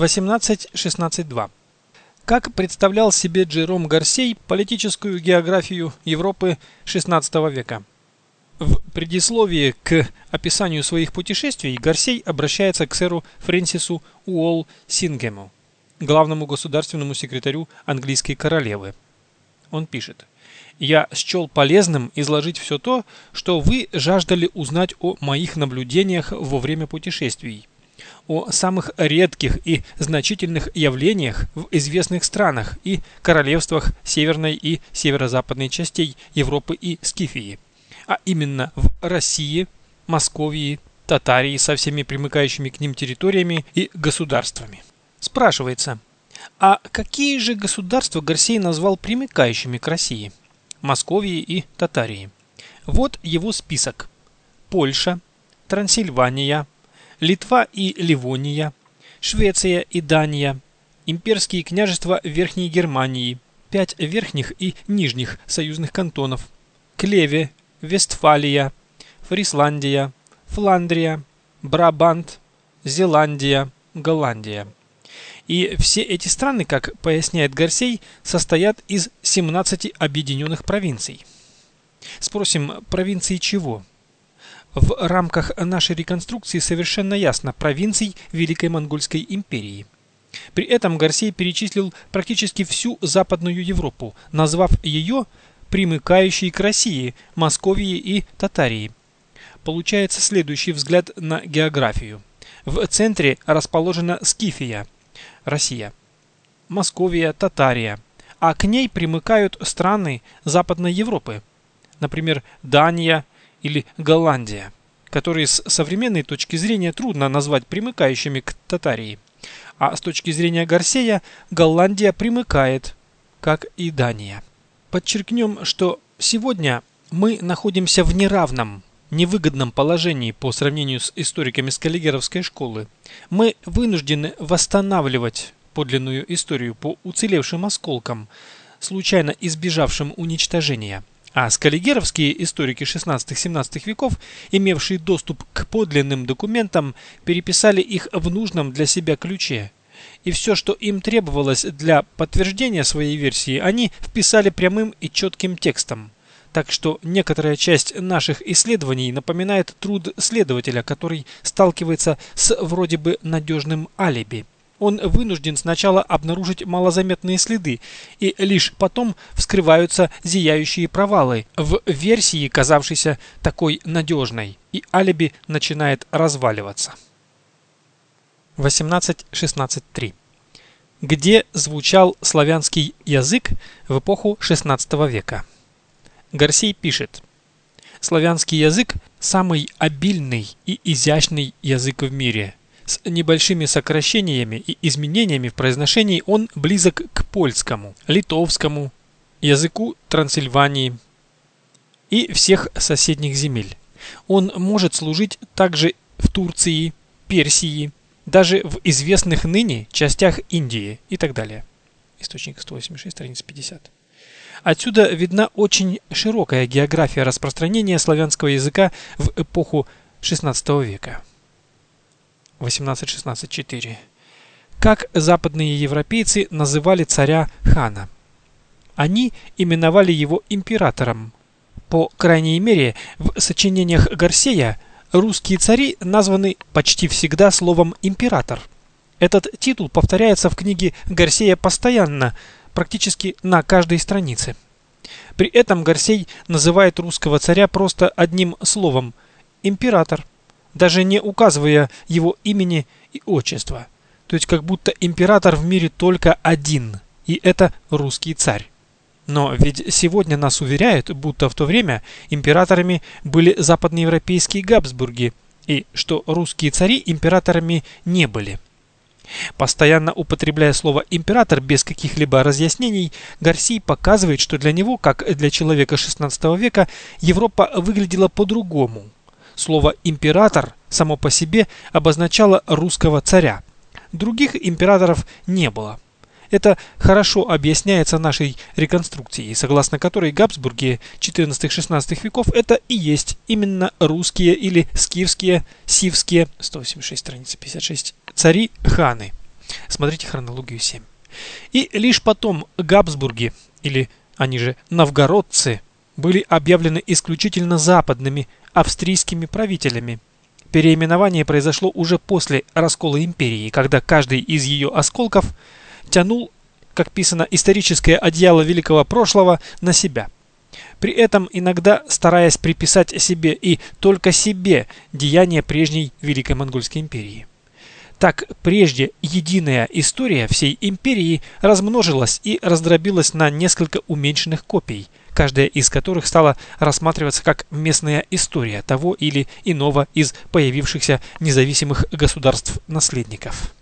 18.16.2 Как представлял себе Джером Гарсей политическую географию Европы XVI века? В предисловии к описанию своих путешествий Гарсей обращается к сэру Фрэнсису Уолл Сингему, главному государственному секретарю английской королевы. Он пишет «Я счел полезным изложить все то, что вы жаждали узнать о моих наблюдениях во время путешествий, о самых редких и значительных явлениях в известных странах и королевствах северной и северо-западной частей Европы и Скифии, а именно в России, Московии, Татарии со всеми примыкающими к ним территориями и государствами. Спрашивается, а какие же государства Гарсей назвал примыкающими к России? Московии и Татарии. Вот его список. Польша, Трансильвания, Литва и Ливония, Швеция и Дания, имперские княжества Верхней Германии, пять верхних и нижних союзных кантонов, Клеве, Вестфалия, Фрисландия, Фландрия, Брабант, Зеландия, Голландия. И все эти страны, как поясняет Гарсей, состоят из 17 объединенных провинций. Спросим, провинции чего? В рамках нашей реконструкции совершенно ясно провинций Великой Монгольской империи. При этом Гарсей перечислил практически всю Западную Европу, назвав ее примыкающие к России, Московии и Татарии. Получается следующий взгляд на географию. В центре расположена Скифия, Россия, Московия, Татария, а к ней примыкают страны Западной Европы, например, Дания или Голландия, которые с современной точки зрения трудно назвать примыкающими к Татарии. А с точки зрения Гарсея, Голландия примыкает, как и Дания. Подчеркнем, что сегодня мы находимся в неравном, невыгодном положении по сравнению с историками Скаллигеровской школы. Мы вынуждены восстанавливать подлинную историю по уцелевшим осколкам, случайно избежавшим уничтожения. А скаллигеровские историки 16-17 веков, имевшие доступ к подлинным документам, переписали их в нужном для себя ключе – и все, что им требовалось для подтверждения своей версии, они вписали прямым и четким текстом. Так что некоторая часть наших исследований напоминает труд следователя, который сталкивается с вроде бы надежным алиби. Он вынужден сначала обнаружить малозаметные следы, и лишь потом вскрываются зияющие провалы в версии, казавшейся такой надежной, и алиби начинает разваливаться. 18.16.3 где звучал славянский язык в эпоху XVI века. Гарсей пишет, «Славянский язык – самый обильный и изящный язык в мире. С небольшими сокращениями и изменениями в произношении он близок к польскому, литовскому, языку Трансильвании и всех соседних земель. Он может служить также в Турции, Персии, даже в известных ныне частях Индии и так далее. Источник 186, страница 50. Отсюда видна очень широкая география распространения славянского языка в эпоху XVI века. 18.16.4. Как западные европейцы называли царя хана? Они именовали его императором. По крайней мере, в сочинениях Гарсея русские цари названы почти всегда словом «император». Этот титул повторяется в книге Гарсея постоянно, практически на каждой странице. При этом Гарсей называет русского царя просто одним словом «император», даже не указывая его имени и отчества. То есть как будто император в мире только один, и это русский царь. Но ведь сегодня нас уверяют, будто в то время императорами были западноевропейские Габсбурги, и что русские цари императорами не были. Постоянно употребляя слово «император» без каких-либо разъяснений, Гарсий показывает, что для него, как для человека XVI века, Европа выглядела по-другому. Слово «император» само по себе обозначало русского царя. Других императоров не было. Это хорошо объясняется нашей реконструкцией, согласно которой Габсбурги 14-16 веков это и есть именно русские или скифские, сивские, 186 страница 56, цари-ханы. Смотрите хронологию 7. И лишь потом Габсбурги, или они же новгородцы, были объявлены исключительно западными австрийскими правителями. Переименование произошло уже после раскола империи, когда каждый из ее осколков тянул, как писано, историческое одеяло великого прошлого на себя. При этом иногда стараясь приписать себе и только себе деяния прежней Великой Монгольской империи. Так прежде единая история всей империи размножилась и раздробилась на несколько уменьшенных копий, каждая из которых стала рассматриваться как местная история того или иного из появившихся независимых государств-наследников.